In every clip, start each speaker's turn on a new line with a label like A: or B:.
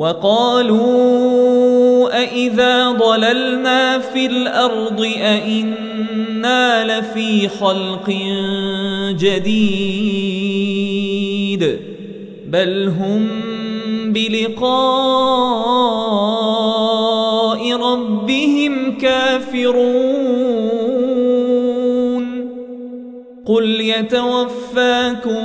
A: وقالوا أإذا ضللنا في الأرض أإنا لفي خلق جديد بل هم بلقاء ربهم كافرون قل يتوفاكم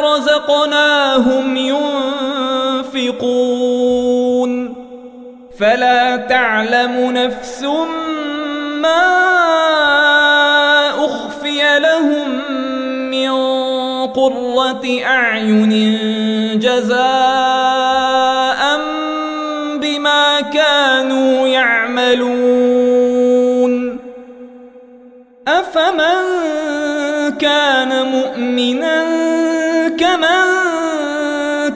A: رزقناهم ينفقون. فلا تعلم نفس ما أخفي لهم من قرة أعين جزاء بما كانوا يعملون. أفمن كان مؤمنا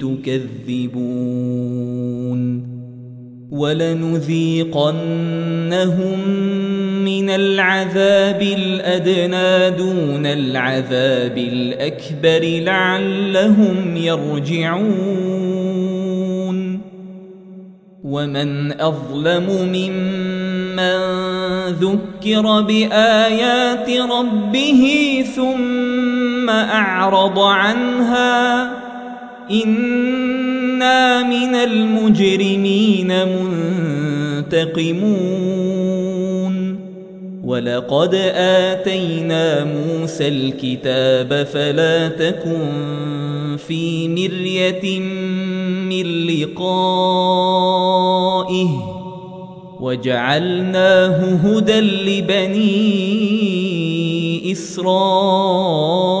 A: تكذبون ولنذيقنهم من العذاب الأدنى دون العذاب الأكبر لعلهم يرجعون ومن أظلم ممن ذكر بآيات ربه ثم أعرض عنها أنا من المجرمين منتقمون ولقد اتينا موسى الكتاب فلا تكن في مريه من لقائه وجعلناه هدى لبني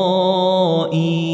A: اسرائيل